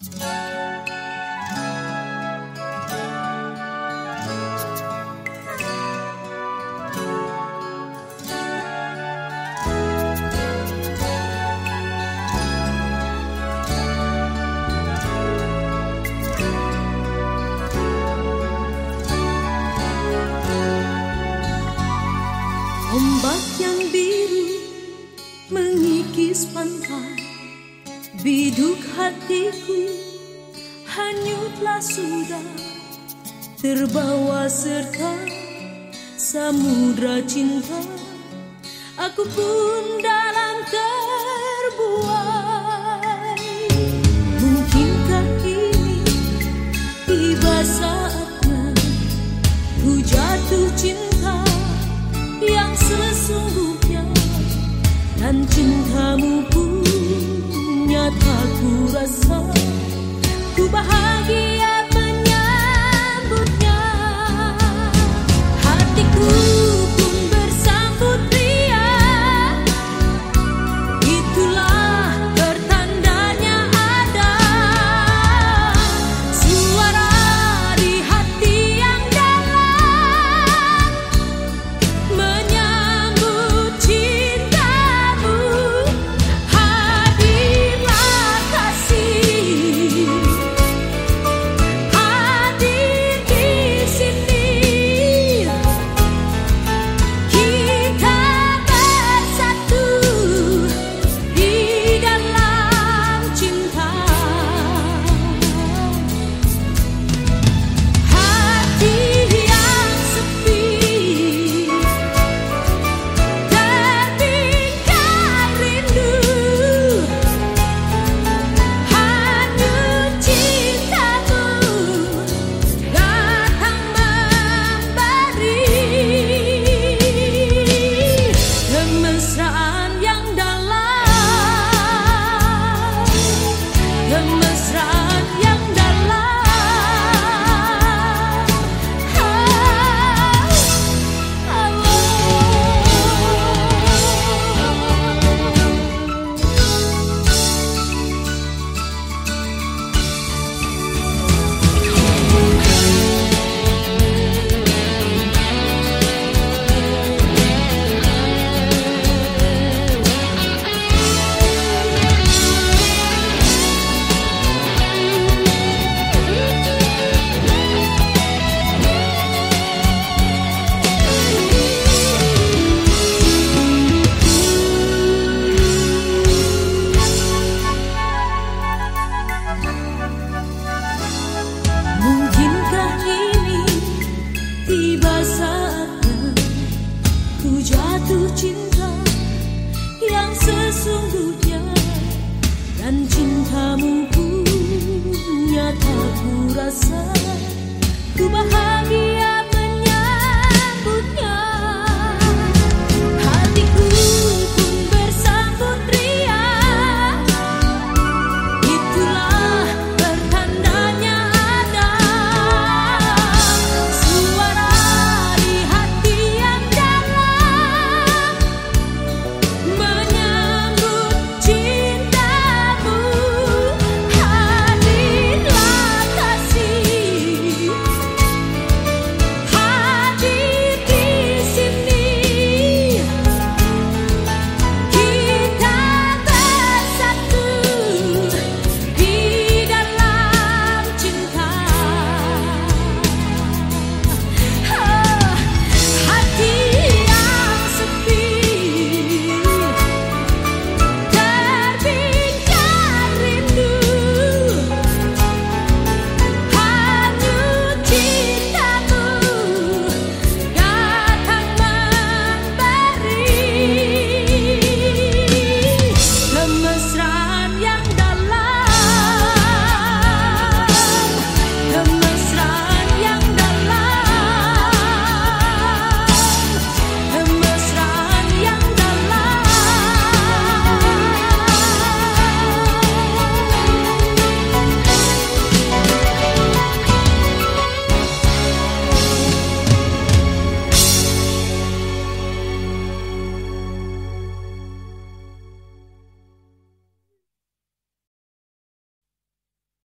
Ombak yang biru mengikis pantai Biduk hatiku hanyutlah sudah Terbawa serta samudra cinta. Aku pun dalam terbuai. Mungkinkah ini tiba saatnya Ku jatuh cinta yang sesungguhnya dan cintamu punya tak ku rasa ku bahagia jatuh cinta yang sesungguhnya dan cintamu punya tak ku rasa. ku